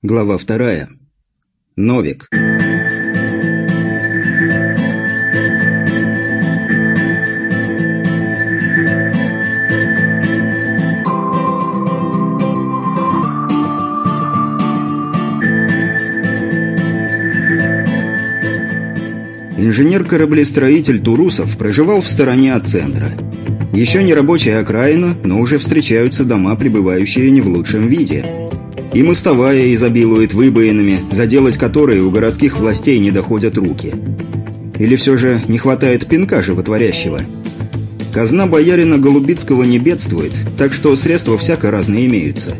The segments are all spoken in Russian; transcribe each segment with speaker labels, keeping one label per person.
Speaker 1: Глава вторая. Новик. Инженер-кораблестроитель Турусов проживал в стороне от центра. Еще не рабочая окраина, но уже встречаются дома, пребывающие не в лучшем виде – и мостовая изобилует выбоинами, заделать которые у городских властей не доходят руки. Или все же не хватает пинка животворящего? Казна боярина Голубицкого не бедствует, так что средства всяко разные имеются.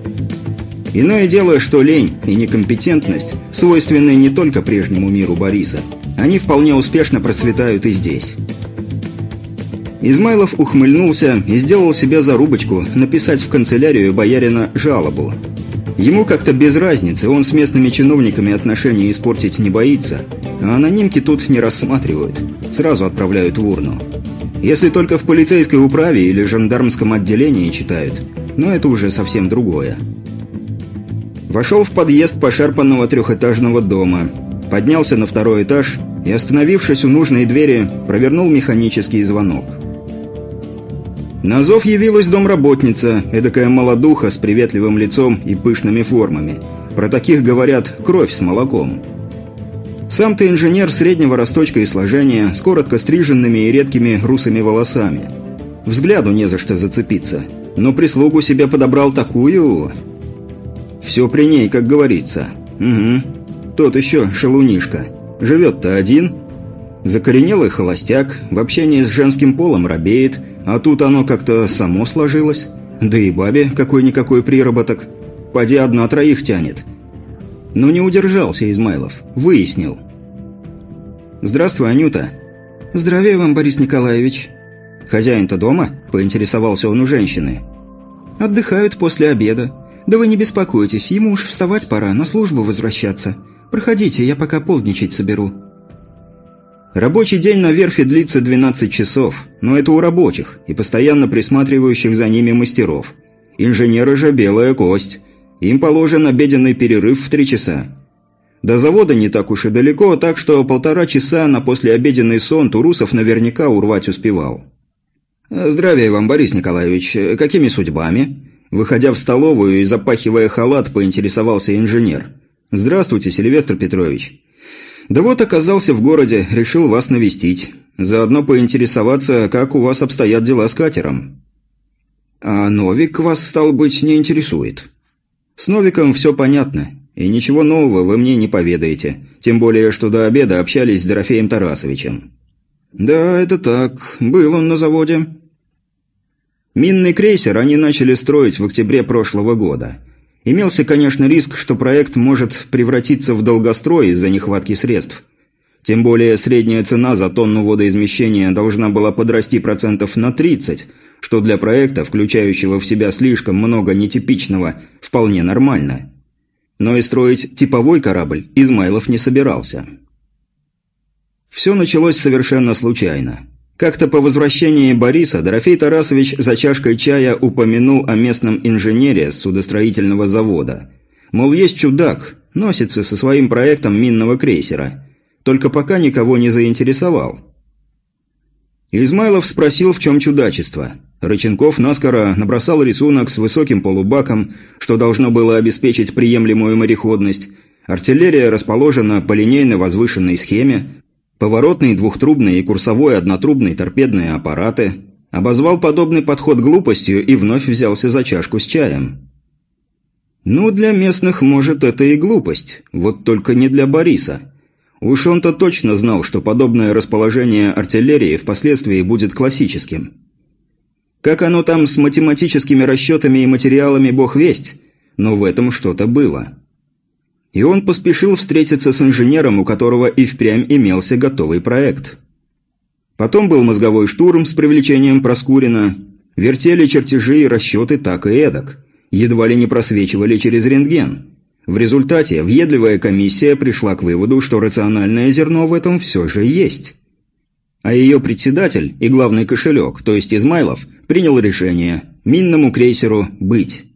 Speaker 1: Иное дело, что лень и некомпетентность свойственны не только прежнему миру Бориса. Они вполне успешно процветают и здесь. Измайлов ухмыльнулся и сделал себе зарубочку написать в канцелярию боярина жалобу – Ему как-то без разницы, он с местными чиновниками отношения испортить не боится, а анонимки тут не рассматривают, сразу отправляют в урну. Если только в полицейской управе или жандармском отделении читают, но это уже совсем другое. Вошел в подъезд пошарпанного трехэтажного дома, поднялся на второй этаж и, остановившись у нужной двери, провернул механический звонок. На зов явилась домработница, эдакая молодуха с приветливым лицом и пышными формами. Про таких говорят «кровь с молоком». Сам ты инженер среднего росточка и сложения, с коротко стриженными и редкими русыми волосами. Взгляду не за что зацепиться. Но прислугу себе подобрал такую... Все при ней, как говорится. Угу. Тот еще шалунишка. Живет-то один. Закоренелый холостяк, в общении с женским полом робеет, а тут оно как-то само сложилось. Да и бабе какой-никакой приработок. Поди одна троих тянет. Но не удержался Измайлов. Выяснил. «Здравствуй, Анюта». «Здравия вам, Борис Николаевич». «Хозяин-то дома?» – поинтересовался он у женщины. «Отдыхают после обеда. Да вы не беспокойтесь, ему уж вставать пора, на службу возвращаться. Проходите, я пока полдничать соберу». Рабочий день на верфи длится 12 часов, но это у рабочих и постоянно присматривающих за ними мастеров. Инженеры же белая кость. Им положен обеденный перерыв в 3 часа. До завода не так уж и далеко, так что полтора часа на послеобеденный сон Турусов наверняка урвать успевал. «Здравия вам, Борис Николаевич. Какими судьбами?» Выходя в столовую и запахивая халат, поинтересовался инженер. «Здравствуйте, Сильвестр Петрович. Да вот оказался в городе, решил вас навестить. Заодно поинтересоваться, как у вас обстоят дела с катером. А Новик вас, стал быть, не интересует. С Новиком все понятно, и ничего нового вы мне не поведаете. Тем более, что до обеда общались с Дорофеем Тарасовичем. Да, это так. Был он на заводе. Минный крейсер они начали строить в октябре прошлого года. Имелся, конечно, риск, что проект может превратиться в долгострой из-за нехватки средств. Тем более средняя цена за тонну водоизмещения должна была подрасти процентов на 30, что для проекта, включающего в себя слишком много нетипичного, вполне нормально. Но и строить типовой корабль Измайлов не собирался. Все началось совершенно случайно. Как-то по возвращении Бориса Дорофей Тарасович за чашкой чая упомянул о местном инженере судостроительного завода. Мол, есть чудак, носится со своим проектом минного крейсера. Только пока никого не заинтересовал. Измайлов спросил, в чем чудачество. Рыченков наскоро набросал рисунок с высоким полубаком, что должно было обеспечить приемлемую мореходность. Артиллерия расположена по линейно возвышенной схеме, Поворотные двухтрубные и курсовой однотрубные торпедные аппараты. Обозвал подобный подход глупостью и вновь взялся за чашку с чаем. Ну, для местных, может, это и глупость. Вот только не для Бориса. Уж он-то точно знал, что подобное расположение артиллерии впоследствии будет классическим. Как оно там с математическими расчетами и материалами, бог весть, но в этом что-то было и он поспешил встретиться с инженером, у которого и впрямь имелся готовый проект. Потом был мозговой штурм с привлечением Проскурина, вертели чертежи и расчеты так и эдак, едва ли не просвечивали через рентген. В результате въедливая комиссия пришла к выводу, что рациональное зерно в этом все же есть. А ее председатель и главный кошелек, то есть Измайлов, принял решение – минному крейсеру быть.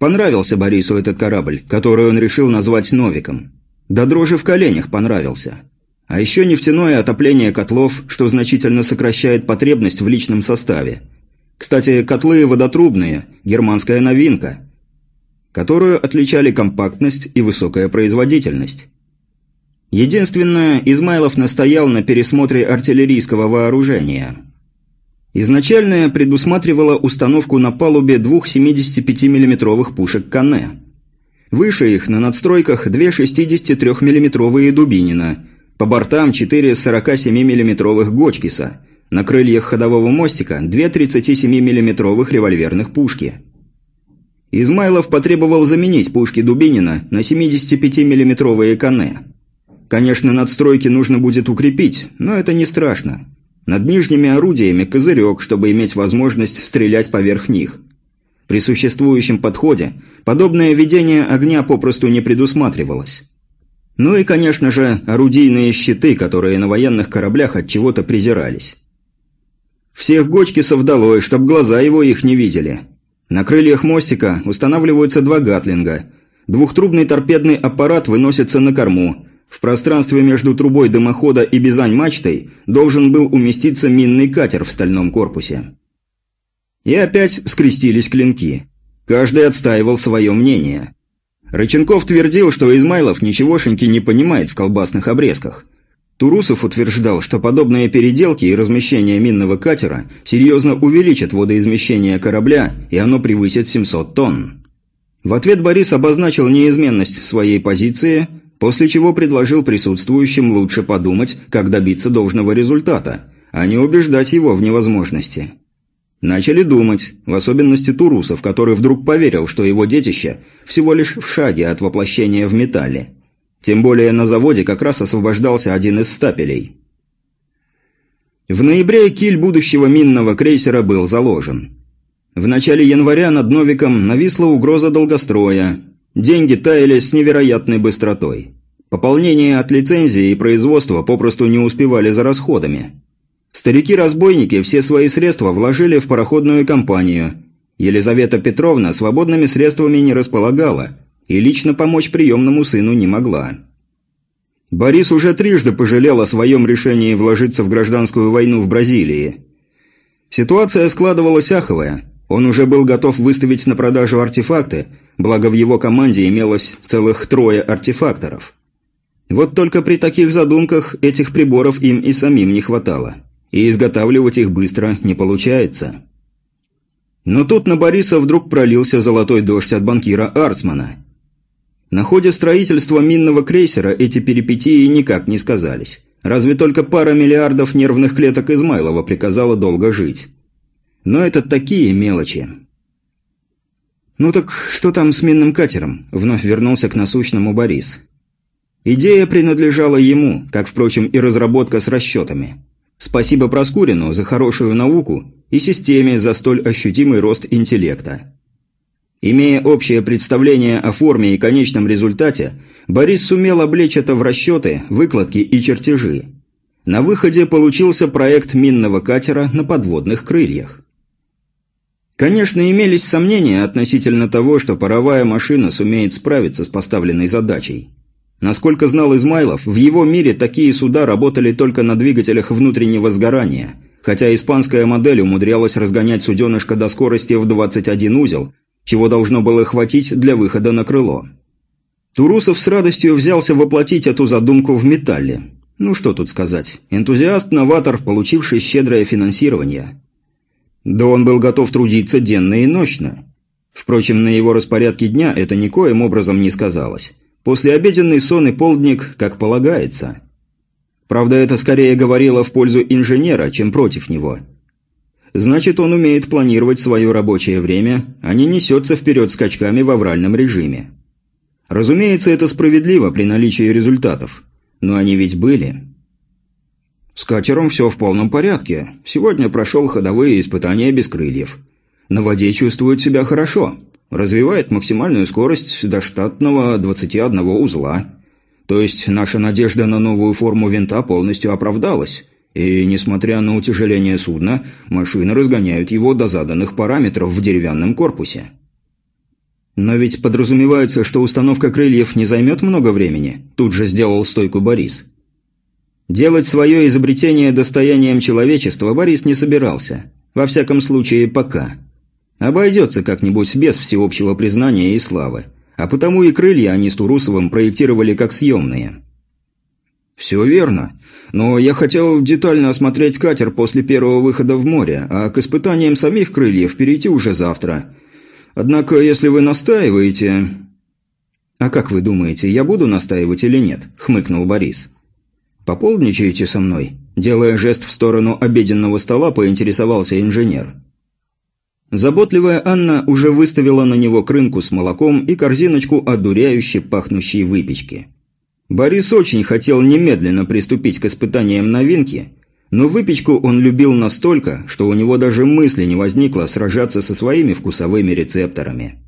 Speaker 1: Понравился Борису этот корабль, который он решил назвать «Новиком». До дрожи в коленях понравился. А еще нефтяное отопление котлов, что значительно сокращает потребность в личном составе. Кстати, котлы водотрубные, германская новинка, которую отличали компактность и высокая производительность. Единственное, Измайлов настоял на пересмотре артиллерийского вооружения. Изначальное предусматривало установку на палубе двух 75 миллиметровых пушек «Кане». Выше их на надстройках две 63 миллиметровые «Дубинина», по бортам четыре 47 миллиметровых «Гочкиса», на крыльях ходового мостика две 37 миллиметровых револьверных пушки. Измайлов потребовал заменить пушки Дубинина на 75 миллиметровые «Кане». Конечно, надстройки нужно будет укрепить, но это не страшно. Над нижними орудиями козырек, чтобы иметь возможность стрелять поверх них. При существующем подходе подобное ведение огня попросту не предусматривалось. Ну и, конечно же, орудийные щиты, которые на военных кораблях от чего-то презирались. Всех Гочкисов долой, чтоб глаза его их не видели. На крыльях мостика устанавливаются два гатлинга. Двухтрубный торпедный аппарат выносится на корму, в пространстве между трубой дымохода и бизань-мачтой должен был уместиться минный катер в стальном корпусе. И опять скрестились клинки. Каждый отстаивал свое мнение. Рыченков твердил, что Измайлов ничегошеньки не понимает в колбасных обрезках. Турусов утверждал, что подобные переделки и размещение минного катера серьезно увеличат водоизмещение корабля, и оно превысит 700 тонн. В ответ Борис обозначил неизменность своей позиции – после чего предложил присутствующим лучше подумать, как добиться должного результата, а не убеждать его в невозможности. Начали думать, в особенности Турусов, который вдруг поверил, что его детище всего лишь в шаге от воплощения в металле. Тем более на заводе как раз освобождался один из стапелей. В ноябре киль будущего минного крейсера был заложен. В начале января над Новиком нависла угроза долгостроя, Деньги таяли с невероятной быстротой. Пополнение от лицензии и производства попросту не успевали за расходами. Старики-разбойники все свои средства вложили в пароходную компанию. Елизавета Петровна свободными средствами не располагала и лично помочь приемному сыну не могла. Борис уже трижды пожалел о своем решении вложиться в гражданскую войну в Бразилии. Ситуация складывалась аховая. Он уже был готов выставить на продажу артефакты, благо в его команде имелось целых трое артефакторов. Вот только при таких задумках этих приборов им и самим не хватало. И изготавливать их быстро не получается. Но тут на Бориса вдруг пролился золотой дождь от банкира Арцмана. На ходе строительства минного крейсера эти перипетии никак не сказались. Разве только пара миллиардов нервных клеток Измайлова приказала долго жить. Но это такие мелочи. «Ну так что там с минным катером?» – вновь вернулся к насущному Борис. Идея принадлежала ему, как, впрочем, и разработка с расчетами. Спасибо Проскурину за хорошую науку и системе за столь ощутимый рост интеллекта. Имея общее представление о форме и конечном результате, Борис сумел облечь это в расчеты, выкладки и чертежи. На выходе получился проект минного катера на подводных крыльях. Конечно, имелись сомнения относительно того, что паровая машина сумеет справиться с поставленной задачей. Насколько знал Измайлов, в его мире такие суда работали только на двигателях внутреннего сгорания, хотя испанская модель умудрялась разгонять суденышко до скорости в 21 узел, чего должно было хватить для выхода на крыло. Турусов с радостью взялся воплотить эту задумку в металле. Ну что тут сказать, энтузиаст-новатор, получивший щедрое финансирование. Да он был готов трудиться денно и ночно. Впрочем, на его распорядке дня это никоим образом не сказалось. После обеденный сон и полдник, как полагается. Правда, это скорее говорило в пользу инженера, чем против него. Значит, он умеет планировать свое рабочее время, а не несется вперед скачками в авральном режиме. Разумеется, это справедливо при наличии результатов. Но они ведь были. С катером все в полном порядке. Сегодня прошел ходовые испытания без крыльев. На воде чувствует себя хорошо. Развивает максимальную скорость до штатного 21 узла. То есть наша надежда на новую форму винта полностью оправдалась. И, несмотря на утяжеление судна, машины разгоняют его до заданных параметров в деревянном корпусе. Но ведь подразумевается, что установка крыльев не займет много времени, тут же сделал стойку Борис. Делать свое изобретение достоянием человечества Борис не собирался. Во всяком случае, пока. Обойдется как-нибудь без всеобщего признания и славы. А потому и крылья они с Турусовым проектировали как съемные. «Все верно. Но я хотел детально осмотреть катер после первого выхода в море, а к испытаниям самих крыльев перейти уже завтра. Однако, если вы настаиваете...» «А как вы думаете, я буду настаивать или нет?» – хмыкнул Борис. «Пополничаете со мной?» – делая жест в сторону обеденного стола, поинтересовался инженер. Заботливая Анна уже выставила на него крынку с молоком и корзиночку одуряюще пахнущей выпечки. Борис очень хотел немедленно приступить к испытаниям новинки, но выпечку он любил настолько, что у него даже мысли не возникло сражаться со своими вкусовыми рецепторами.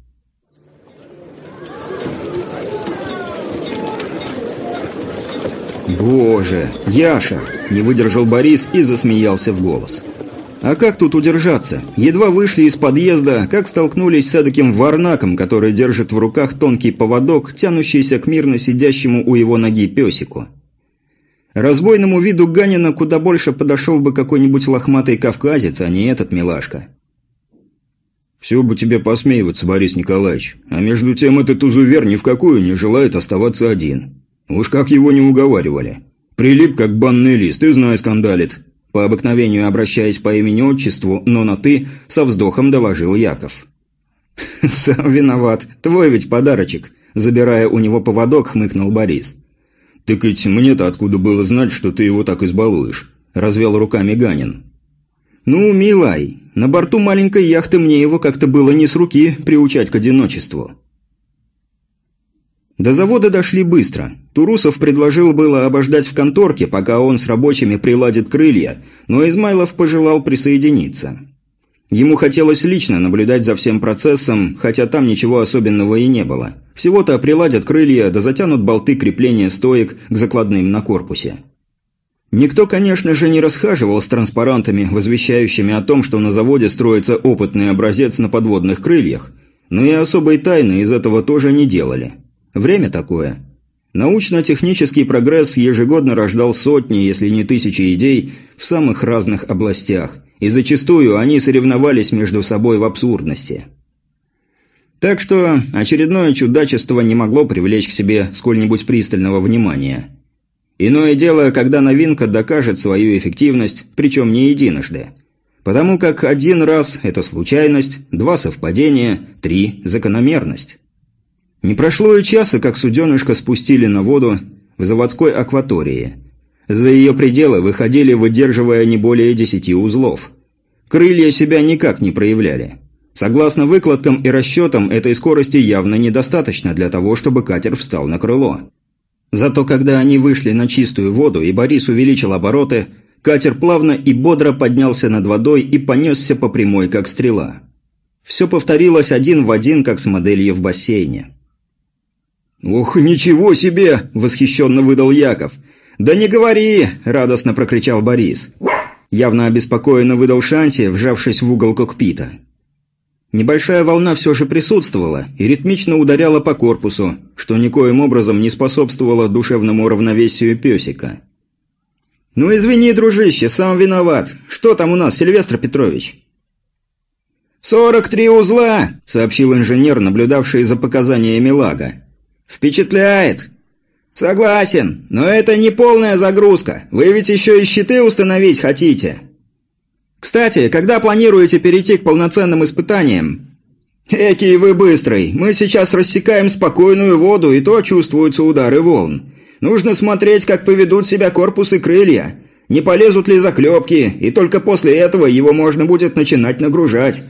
Speaker 1: «Боже, Яша!» – не выдержал Борис и засмеялся в голос. А как тут удержаться? Едва вышли из подъезда, как столкнулись с эдаким варнаком, который держит в руках тонкий поводок, тянущийся к мирно сидящему у его ноги песику. Разбойному виду Ганина куда больше подошел бы какой-нибудь лохматый кавказец, а не этот милашка. «Все бы тебе посмеиваться, Борис Николаевич, а между тем этот узувер ни в какую не желает оставаться один. Уж как его не уговаривали. Прилип, как банный лист, и знай скандалит». По обыкновению обращаясь по имени-отчеству, но на «ты», со вздохом доложил Яков. «Сам виноват. Твой ведь подарочек», – забирая у него поводок, хмыкнул Борис. «Так ведь мне-то откуда было знать, что ты его так избалуешь?» – развел руками Ганин. «Ну, милай, на борту маленькой яхты мне его как-то было не с руки приучать к одиночеству». До завода дошли быстро. Турусов предложил было обождать в конторке, пока он с рабочими приладит крылья, но Измайлов пожелал присоединиться. Ему хотелось лично наблюдать за всем процессом, хотя там ничего особенного и не было. Всего-то приладят крылья, да затянут болты крепления стоек к закладным на корпусе. Никто, конечно же, не расхаживал с транспарантами, возвещающими о том, что на заводе строится опытный образец на подводных крыльях, но и особой тайны из этого тоже не делали. Время такое. Научно-технический прогресс ежегодно рождал сотни, если не тысячи идей в самых разных областях, и зачастую они соревновались между собой в абсурдности. Так что очередное чудачество не могло привлечь к себе сколь-нибудь пристального внимания. Иное дело, когда новинка докажет свою эффективность, причем не единожды. Потому как один раз – это случайность, два – совпадение, три – закономерность. Не прошло и часа, как суденышко спустили на воду в заводской акватории. За ее пределы выходили, выдерживая не более десяти узлов. Крылья себя никак не проявляли. Согласно выкладкам и расчетам, этой скорости явно недостаточно для того, чтобы катер встал на крыло. Зато когда они вышли на чистую воду и Борис увеличил обороты, катер плавно и бодро поднялся над водой и понесся по прямой, как стрела. Все повторилось один в один, как с моделью в бассейне. «Ух, ничего себе!» – восхищенно выдал Яков. «Да не говори!» – радостно прокричал Борис. Явно обеспокоенно выдал Шанти, вжавшись в угол кокпита. Небольшая волна все же присутствовала и ритмично ударяла по корпусу, что никоим образом не способствовало душевному равновесию песика. «Ну извини, дружище, сам виноват. Что там у нас, Сильвестр Петрович?» «Сорок три узла!» – сообщил инженер, наблюдавший за показаниями лага. «Впечатляет!» «Согласен, но это не полная загрузка. Вы ведь еще и щиты установить хотите». «Кстати, когда планируете перейти к полноценным испытаниям?» «Экий вы быстрый. Мы сейчас рассекаем спокойную воду, и то чувствуются удары волн. Нужно смотреть, как поведут себя корпус и крылья. Не полезут ли заклепки, и только после этого его можно будет начинать нагружать.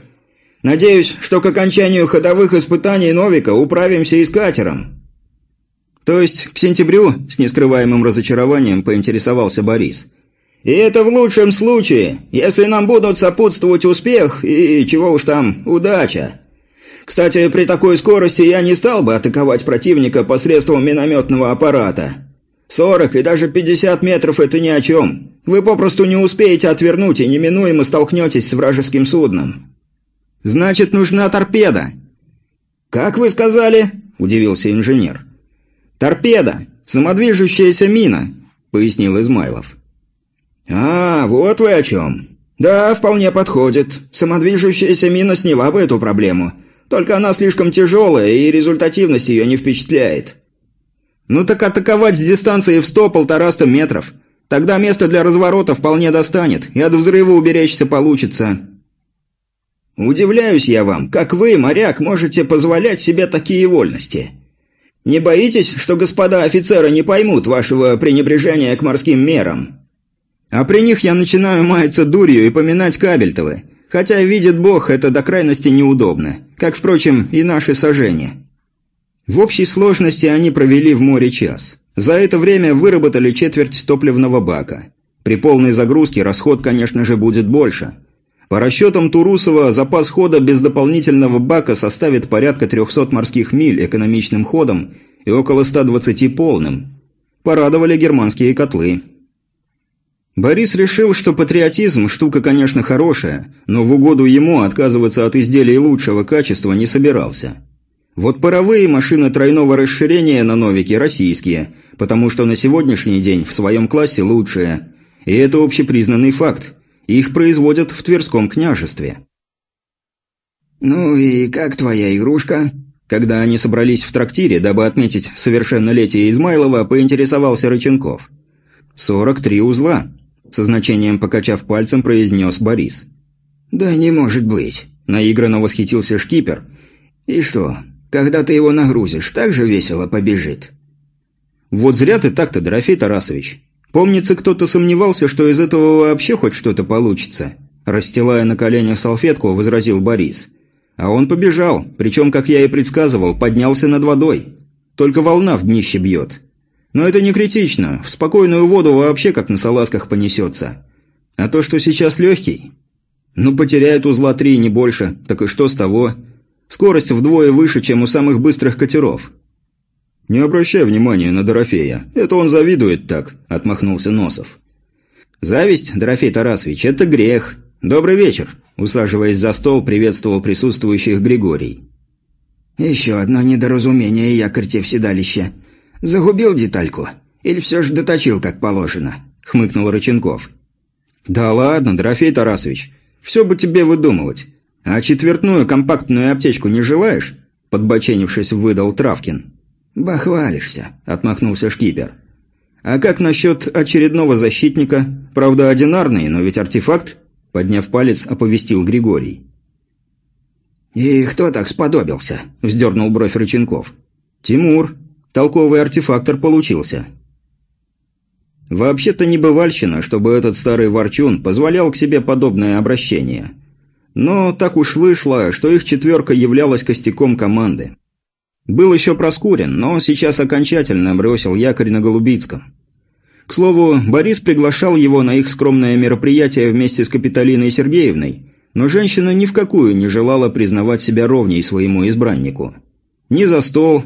Speaker 1: Надеюсь, что к окончанию ходовых испытаний Новика управимся и с катером». «То есть к сентябрю?» – с нескрываемым разочарованием поинтересовался Борис. «И это в лучшем случае, если нам будут сопутствовать успех и, чего уж там, удача. Кстати, при такой скорости я не стал бы атаковать противника посредством минометного аппарата. 40 и даже 50 метров – это ни о чем. Вы попросту не успеете отвернуть и неминуемо столкнетесь с вражеским судном». «Значит, нужна торпеда», «Как вы сказали?» – удивился инженер. «Торпеда! Самодвижущаяся мина!» – пояснил Измайлов. «А, вот вы о чем. Да, вполне подходит. Самодвижущаяся мина сняла бы эту проблему. Только она слишком тяжелая, и результативность ее не впечатляет». «Ну так атаковать с дистанции в сто-полтораста метров. Тогда место для разворота вполне достанет, и от взрыва уберечься получится». «Удивляюсь я вам, как вы, моряк, можете позволять себе такие вольности. Не боитесь, что господа офицеры не поймут вашего пренебрежения к морским мерам?» «А при них я начинаю маяться дурью и поминать Кабельтовы, хотя, видит бог, это до крайности неудобно, как, впрочем, и наши сожжения». В общей сложности они провели в море час. За это время выработали четверть топливного бака. При полной загрузке расход, конечно же, будет больше – по расчетам Турусова, запас хода без дополнительного бака составит порядка 300 морских миль экономичным ходом и около 120 полным. Порадовали германские котлы. Борис решил, что патриотизм – штука, конечно, хорошая, но в угоду ему отказываться от изделий лучшего качества не собирался. Вот паровые машины тройного расширения на «Новике» российские, потому что на сегодняшний день в своем классе лучшие. И это общепризнанный факт – их производят в Тверском княжестве.
Speaker 2: «Ну и как твоя игрушка?»
Speaker 1: Когда они собрались в трактире, дабы отметить совершеннолетие Измайлова, поинтересовался Рыченков. «Сорок три узла», – со значением покачав пальцем, произнес Борис.
Speaker 2: «Да не может быть», – наигранно восхитился шкипер. «И что, когда ты его нагрузишь, так же весело побежит?»
Speaker 1: «Вот зря ты так-то, Дорофей Тарасович. Помнится, кто-то сомневался, что из этого вообще хоть что-то получится. Расстилая на коленях салфетку, возразил Борис. А он побежал, причем, как я и предсказывал, поднялся над водой. Только волна в днище бьет. Но это не критично, в спокойную воду вообще как на салазках понесется. А то, что сейчас легкий... Ну, потеряет узла три, не больше, так и что с того? Скорость вдвое выше, чем у самых быстрых катеров. «Не обращай внимания на Дорофея. Это он завидует так», – отмахнулся Носов. «Зависть, Дорофей Тарасович, это грех. Добрый вечер», – усаживаясь за стол, приветствовал присутствующих Григорий.
Speaker 2: «Еще одно недоразумение, якорьте в седалище. Загубил детальку? Или все же доточил, как положено?» – хмыкнул Рыченков.
Speaker 1: «Да ладно, Дорофей Тарасович, все бы тебе выдумывать. А четвертную компактную аптечку не желаешь?» – подбоченившись, выдал Травкин.
Speaker 2: «Бахвалишься», – отмахнулся шкипер.
Speaker 1: «А как насчет очередного защитника? Правда, одинарный, но ведь артефакт?» – подняв палец, оповестил Григорий.
Speaker 2: «И кто так сподобился?» – вздернул бровь Рыченков.
Speaker 1: «Тимур. Толковый артефактор получился». Вообще-то небывальщина, чтобы этот старый ворчун позволял к себе подобное обращение. Но так уж вышло, что их четверка являлась костяком команды. Был еще Проскурин, но сейчас окончательно бросил якорь на Голубицком. К слову, Борис приглашал его на их скромное мероприятие вместе с Капитолиной Сергеевной, но женщина ни в какую не желала признавать себя ровней своему избраннику. Ни за стол,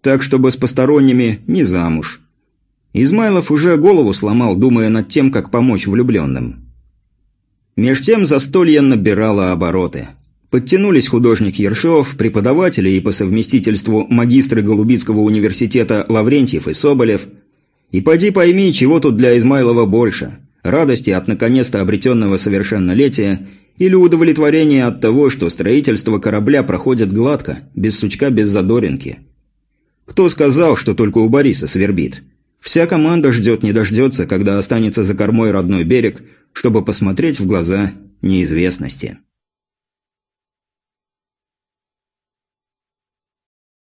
Speaker 1: так чтобы с посторонними, ни замуж. Измайлов уже голову сломал, думая над тем, как помочь влюбленным. Меж тем застолье набирало обороты – Подтянулись художник Ершов, преподаватели и по совместительству магистры Голубицкого университета Лаврентьев и Соболев. И поди пойми, чего тут для Измайлова больше – радости от наконец-то обретенного совершеннолетия или удовлетворения от того, что строительство корабля проходит гладко, без сучка, без задоринки. Кто сказал, что только у Бориса свербит? Вся команда ждет не дождется, когда останется за кормой родной берег, чтобы посмотреть в глаза неизвестности.